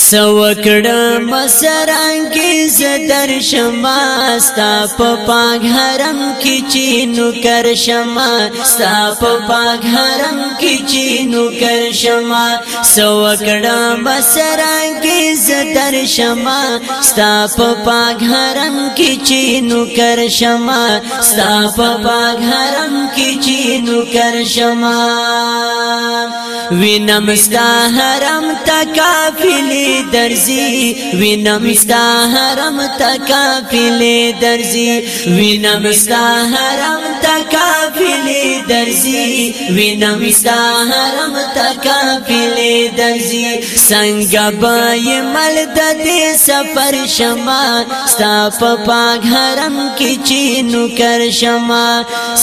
سو کړم بسران کې زدر شما ستا په پاک حرم کې چینو کر شما ستا په پاک حرم کې چینو کر شما سو کړم بسران کې زدر شما ستا په پاک حرم کې چینو کر شما ستا په پاک حرم کې چینو کر شما رم حرم پیلے درجی ساہ رم حرم پیلے درجی ساہ رم تقا پیلے درجی سا حارم تکا پیلے درزی سنگ بائیں ملدی سفر شما سا پا کی چینو کر شما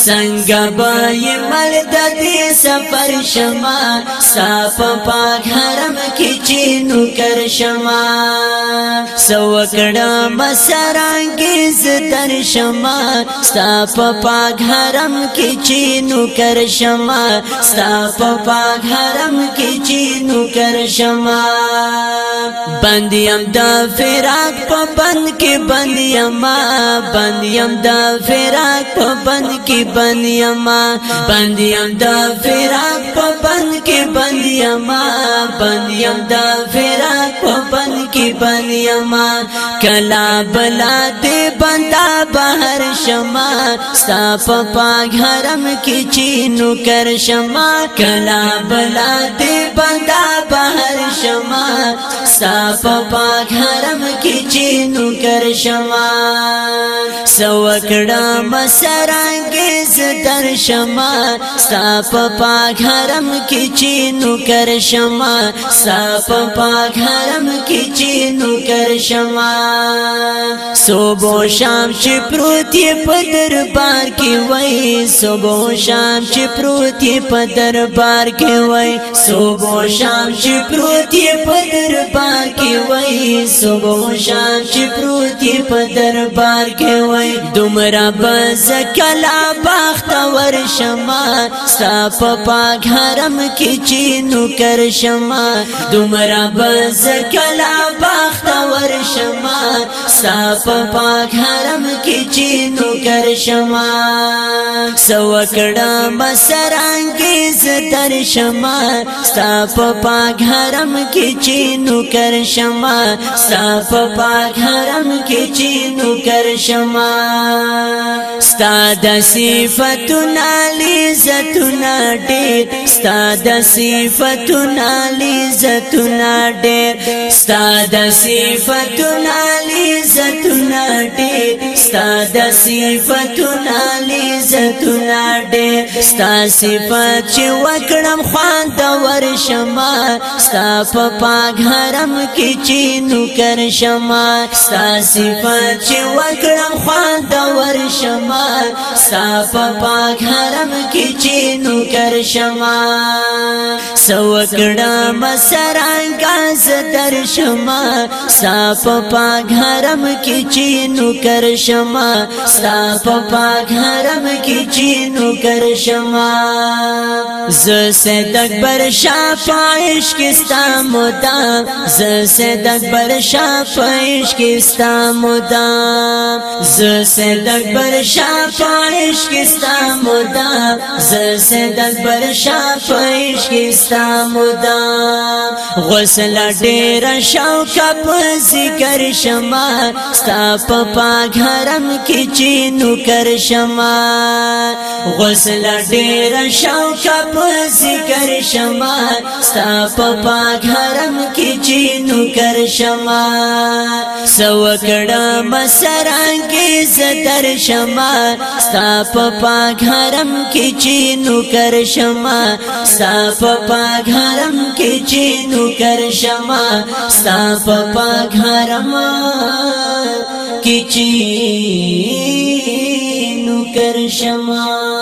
سنگ بائے ملدی سفر شما سا پا کی چینو کر شما سوکڑا کی زتر شما ستا پا پاک گھرم کی چینو کر شما ستا پا پاک گھرم کی چینو کر شما بندیم دا پا بند کی بندیم بندیم دا فراق پا بند کی بندیم بندیم دا فراق پا بند کی بندیم بندیم دا فراق پا بند کی بندیم کلا بلا دے بندہ باہر شما صاف پا گھرم کی چینو کر شما کلا بلا دے بندہ باہر شما سا پا گھرم کی چینو کر شما سوکڑا مسران کے زدر شما سا پا حرم کی چینو کر شما سا پا حرم کی چینو کر شما صبح شام چې پروتي په دربار کې وای صبح شام چې پروتي په دربار کې وای صبح شام چې پروتي په دربار کې وای صبح شام چې پروتي په دربار کې وای دومره بز کلا بخت ور شما صف پاک حرم کې چې نو کر شما دومره بز کلا ور شما صاف پاک حرم کی چینو کر شما سو کړه بسرانګي زتر شما صاف پاک حرم کی چینو کر شما صاف پاک حرم کی چینو کر شما ستاد صفاتنا لزتنا ډېر ستاد صفاتنا لزتنا ډېر ستاد صفات صفاتنا لزتنا ډېر ستاد صفاتنا لزتنا ډېر ستا صفات چې وکړم خوان د ورشما ستا په پاک حرم کې چې نو کر شما ستا صفات چې وکړم خوان د ورشما ستا په پاک حرم کې چې نو کر شما سو کړم سرنګ ز در شما ستا پپا پا گھرم کی چینو کر شما ستا پا گھرم کی چینو کر شما ز سید اکبر شاه پایش کستا مدام ز سید اکبر شاه پایش کستا مدام ز سید اکبر شاه پایش کستا مدام ز سید اکبر شاه پایش کستا مدام غسل ډیر شوق په ذکر شمار ستا په پاک حرم کې چینو کر شمار غسل ډیر شوق په ذکر شما سا پا گرم کی چینو کر شما سو گڑم سرا کے سر شما سا پپا گھر کی چینو کر شما سا پا گرم کی چینو کر شما سا پپا گھر کی چینو کر شما